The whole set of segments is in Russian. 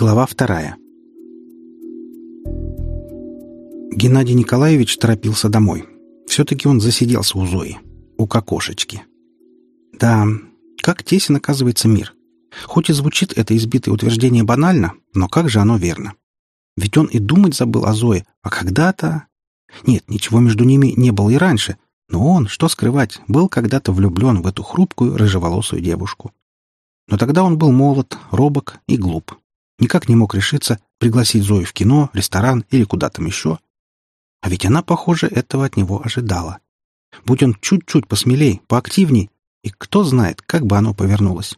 Глава вторая. Геннадий Николаевич торопился домой. Все-таки он засиделся у Зои, у кокошечки. Да, как тесен оказывается мир. Хоть и звучит это избитое утверждение банально, но как же оно верно? Ведь он и думать забыл о Зое, а когда-то... Нет, ничего между ними не было и раньше, но он, что скрывать, был когда-то влюблен в эту хрупкую рыжеволосую девушку. Но тогда он был молод, робок и глуп. Никак не мог решиться пригласить Зою в кино, ресторан или куда там еще. А ведь она, похоже, этого от него ожидала. Будь он чуть-чуть посмелей, поактивней, и кто знает, как бы оно повернулось.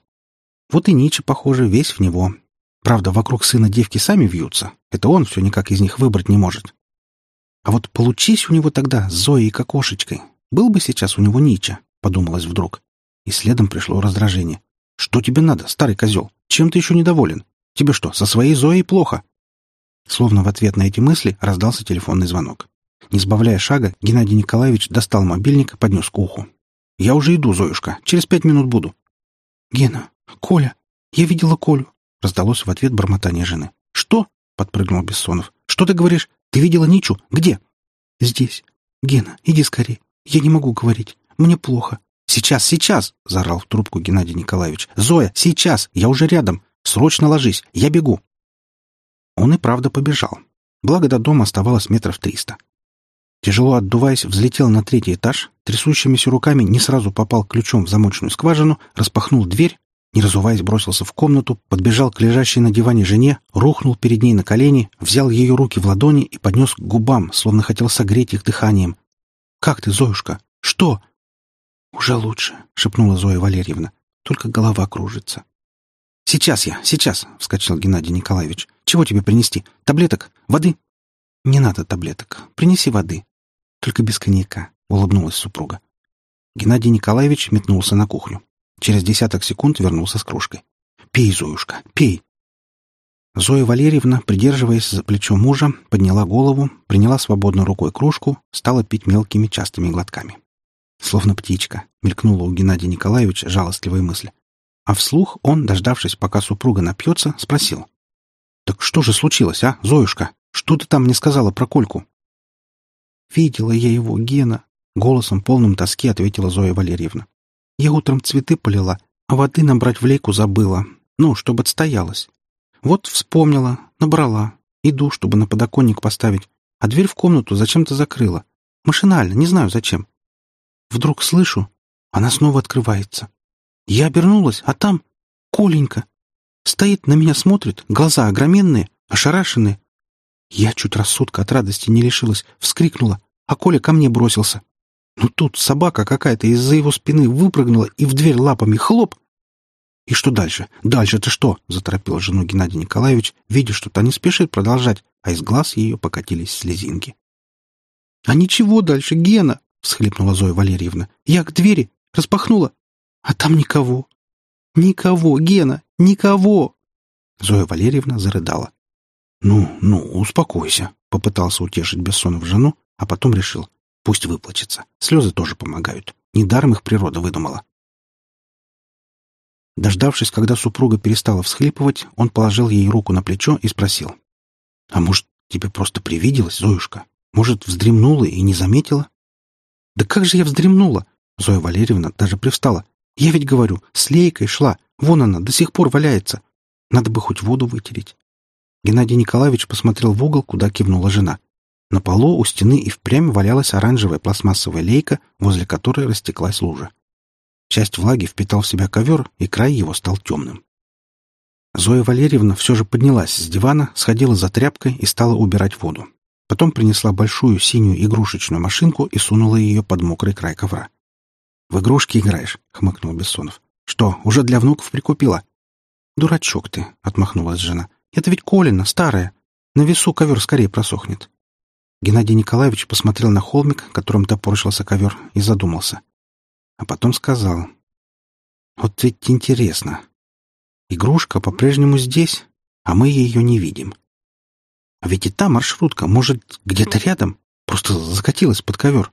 Вот и Ниче, похоже, весь в него. Правда, вокруг сына девки сами вьются. Это он все никак из них выбрать не может. А вот получись у него тогда с Зоей как кошечкой. Был бы сейчас у него Нича, подумалось вдруг. И следом пришло раздражение. Что тебе надо, старый козел? Чем ты еще недоволен? Тебе что, со своей Зоей плохо? Словно в ответ на эти мысли раздался телефонный звонок. Не сбавляя шага, Геннадий Николаевич достал мобильник и поднес к уху. «Я уже иду, Зоюшка. Через пять минут буду». «Гена, Коля, я видела Колю», — раздалось в ответ бормотание жены. «Что?» — подпрыгнул Бессонов. «Что ты говоришь? Ты видела Ничу? Где?» «Здесь. Гена, иди скорее. Я не могу говорить. Мне плохо». «Сейчас, сейчас!» — заорал в трубку Геннадий Николаевич. «Зоя, сейчас! Я уже рядом! Срочно ложись! Я бегу!» Он и правда побежал. Благо до дома оставалось метров триста. Тяжело отдуваясь, взлетел на третий этаж, трясущимися руками не сразу попал ключом в замочную скважину, распахнул дверь, не разуваясь, бросился в комнату, подбежал к лежащей на диване жене, рухнул перед ней на колени, взял ее руки в ладони и поднес к губам, словно хотел согреть их дыханием. «Как ты, Зоюшка? Что?» «Уже лучше», — шепнула Зоя Валерьевна. «Только голова кружится». «Сейчас я, сейчас!» — вскочил Геннадий Николаевич. «Чего тебе принести? Таблеток? Воды?» «Не надо таблеток. Принеси воды». «Только без коньяка», — улыбнулась супруга. Геннадий Николаевич метнулся на кухню. Через десяток секунд вернулся с кружкой. «Пей, Зоюшка, пей!» Зоя Валерьевна, придерживаясь за плечо мужа, подняла голову, приняла свободной рукой кружку, стала пить мелкими частыми глотками. Словно птичка, мелькнула у Геннадия Николаевича жалостливая мысль. А вслух он, дождавшись, пока супруга напьется, спросил. «Так что же случилось, а, Зоюшка? Что ты там не сказала про Кольку?» «Видела я его, Гена», — голосом полным тоски ответила Зоя Валерьевна. «Я утром цветы полила, а воды набрать в лейку забыла. Ну, чтобы отстоялась. Вот вспомнила, набрала. Иду, чтобы на подоконник поставить, а дверь в комнату зачем-то закрыла. Машинально, не знаю зачем. Вдруг слышу, она снова открывается. Я обернулась, а там Коленька. Стоит на меня, смотрит, глаза огроменные, ошарашенные. Я чуть рассудка от радости не лишилась, вскрикнула, а Коля ко мне бросился. Ну тут собака какая-то из-за его спины выпрыгнула и в дверь лапами хлоп. «И что дальше? Дальше-то что?» — заторопил жену Геннадий Николаевич, видя, что та не спешит продолжать, а из глаз ее покатились слезинки. «А ничего дальше, Гена!» — всхлипнула Зоя Валерьевна. «Я к двери распахнула, а там никого. Никого, Гена, никого. Зоя Валерьевна зарыдала. Ну, ну, успокойся, попытался утешить Бессонов жену, а потом решил, пусть выплачется. Слезы тоже помогают. Недаром их природа выдумала. Дождавшись, когда супруга перестала всхлипывать, он положил ей руку на плечо и спросил. «А может, тебе просто привиделось, Зоюшка? Может, вздремнула и не заметила?» «Да как же я вздремнула?» Зоя Валерьевна даже привстала. Я ведь говорю, с лейкой шла. Вон она, до сих пор валяется. Надо бы хоть воду вытереть. Геннадий Николаевич посмотрел в угол, куда кивнула жена. На полу у стены и впрямь валялась оранжевая пластмассовая лейка, возле которой растеклась лужа. Часть влаги впитал в себя ковер, и край его стал темным. Зоя Валерьевна все же поднялась с дивана, сходила за тряпкой и стала убирать воду. Потом принесла большую синюю игрушечную машинку и сунула ее под мокрый край ковра. «В игрушки играешь?» — хмыкнул Бессонов. «Что, уже для внуков прикупила?» «Дурачок ты!» — отмахнулась жена. «Это ведь Колина, старая. На весу ковер скорее просохнет». Геннадий Николаевич посмотрел на холмик, которым топорщился ковер, и задумался. А потом сказал. «Вот ведь интересно. Игрушка по-прежнему здесь, а мы ее не видим. А ведь и та маршрутка, может, где-то рядом, просто закатилась под ковер.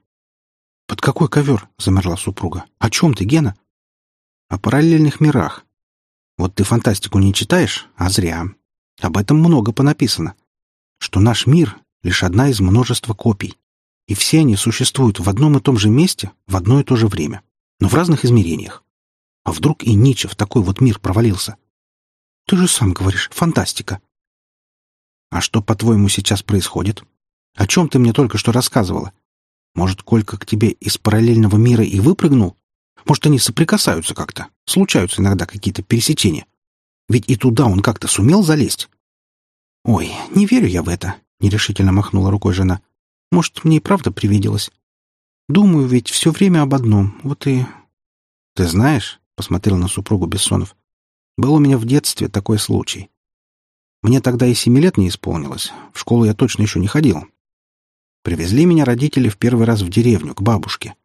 «Под какой ковер?» — замерла супруга. «О чем ты, Гена?» «О параллельных мирах. Вот ты фантастику не читаешь, а зря. Об этом много понаписано. Что наш мир — лишь одна из множества копий. И все они существуют в одном и том же месте в одно и то же время, но в разных измерениях. А вдруг и Ницше в такой вот мир провалился? Ты же сам говоришь, фантастика. А что, по-твоему, сейчас происходит? О чем ты мне только что рассказывала? Может, Колька к тебе из параллельного мира и выпрыгнул? Может, они соприкасаются как-то? Случаются иногда какие-то пересечения. Ведь и туда он как-то сумел залезть. Ой, не верю я в это, нерешительно махнула рукой жена. Может, мне и правда привиделось. Думаю ведь все время об одном. Вот и... Ты знаешь, посмотрел на супругу Бессонов, был у меня в детстве такой случай. Мне тогда и семи лет не исполнилось. В школу я точно еще не ходил. Привезли меня родители в первый раз в деревню, к бабушке.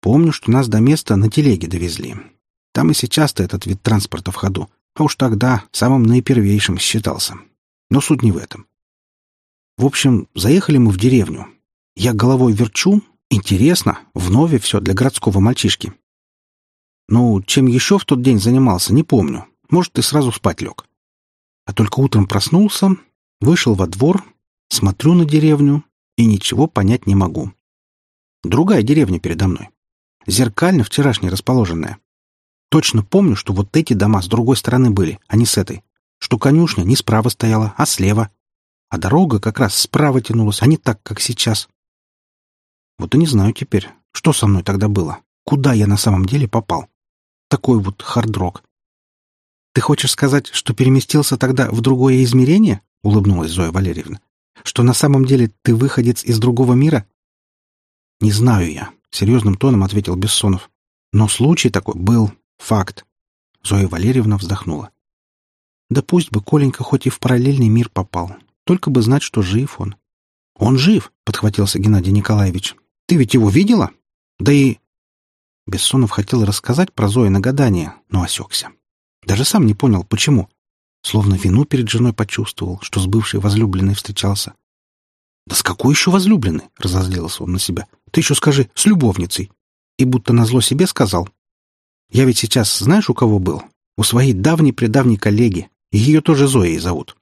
Помню, что нас до места на телеге довезли. Там и сейчас-то этот вид транспорта в ходу, а уж тогда самым наипервейшим считался. Но суть не в этом. В общем, заехали мы в деревню. Я головой верчу. Интересно, вновь все для городского мальчишки. Ну, чем еще в тот день занимался, не помню. Может, и сразу спать лег. А только утром проснулся, вышел во двор, смотрю на деревню и ничего понять не могу. Другая деревня передо мной. Зеркально вчерашней расположенная. Точно помню, что вот эти дома с другой стороны были, а не с этой. Что конюшня не справа стояла, а слева. А дорога как раз справа тянулась, а не так, как сейчас. Вот и не знаю теперь, что со мной тогда было. Куда я на самом деле попал? Такой вот хардрок. «Ты хочешь сказать, что переместился тогда в другое измерение?» — улыбнулась Зоя Валерьевна. «Что на самом деле ты выходец из другого мира?» «Не знаю я», — серьезным тоном ответил Бессонов. «Но случай такой был. Факт. Зоя Валерьевна вздохнула. Да пусть бы Коленька хоть и в параллельный мир попал. Только бы знать, что жив он. Он жив, подхватился Геннадий Николаевич. Ты ведь его видела? Да и... Бессонов хотел рассказать про Зои на гадание, но осекся. Даже сам не понял, почему. Словно вину перед женой почувствовал, что с бывшей возлюбленной встречался. «Да с какой еще возлюбленной?» — разозлился он на себя. «Ты еще скажи, с любовницей!» И будто назло себе сказал, я ведь сейчас знаешь, у кого был? У своей давней-предавней коллеги. И ее тоже Зоей зовут.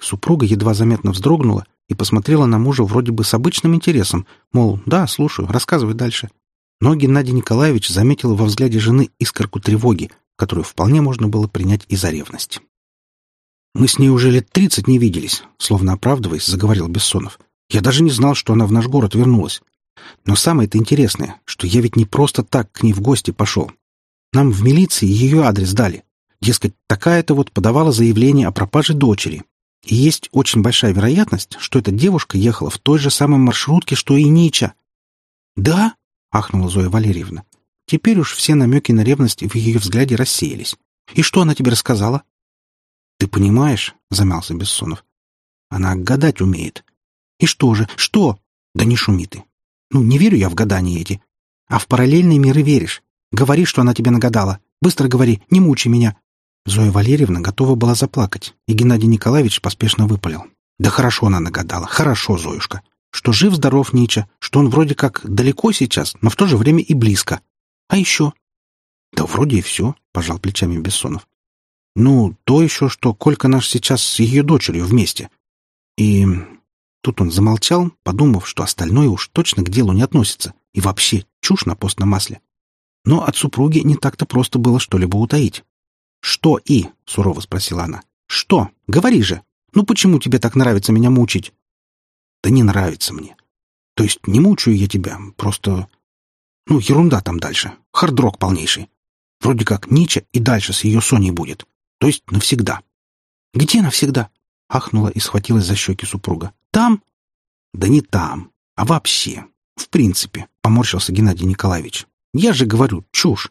Супруга едва заметно вздрогнула и посмотрела на мужа вроде бы с обычным интересом, мол, да, слушаю, рассказывай дальше. Но Геннадий Николаевич заметил во взгляде жены искорку тревоги, которую вполне можно было принять и за ревность. «Мы с ней уже лет тридцать не виделись», — словно оправдываясь, заговорил Бессонов. «Я даже не знал, что она в наш город вернулась. Но самое-то интересное, что я ведь не просто так к ней в гости пошел. Нам в милиции ее адрес дали. Дескать, такая-то вот подавала заявление о пропаже дочери. И есть очень большая вероятность, что эта девушка ехала в той же самой маршрутке, что и Нича. «Да?» — ахнула Зоя Валерьевна. Теперь уж все намеки на ревность в ее взгляде рассеялись. «И что она тебе рассказала?» «Ты понимаешь?» — замялся Бессонов. «Она гадать умеет». «И что же? Что?» «Да не шуми ты. Ну, не верю я в гадания эти. А в параллельные миры веришь. Говори, что она тебе нагадала. Быстро говори, не мучи меня». Зоя Валерьевна готова была заплакать, и Геннадий Николаевич поспешно выпалил. «Да хорошо она нагадала, хорошо, Зоюшка. Что жив-здоров Нича, что он вроде как далеко сейчас, но в то же время и близко. А еще?» «Да вроде и все», — пожал плечами Бессонов. «Ну, то еще, что Колька наш сейчас с ее дочерью вместе. И...» Тут он замолчал, подумав, что остальное уж точно к делу не относится, и вообще чушь на постном масле. Но от супруги не так-то просто было что-либо утаить. «Что и?» — сурово спросила она. «Что? Говори же! Ну почему тебе так нравится меня мучить?» «Да не нравится мне. То есть не мучаю я тебя, просто... Ну, ерунда там дальше. Хардрок полнейший. Вроде как Нича и дальше с ее Соней будет. То есть навсегда». «Где навсегда?» — ахнула и схватилась за щеки супруга. «Там?» «Да не там, а вообще. В принципе», — поморщился Геннадий Николаевич. Я же говорю, чушь.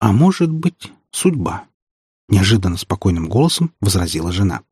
А может быть, судьба. Неожиданно спокойным голосом возразила жена.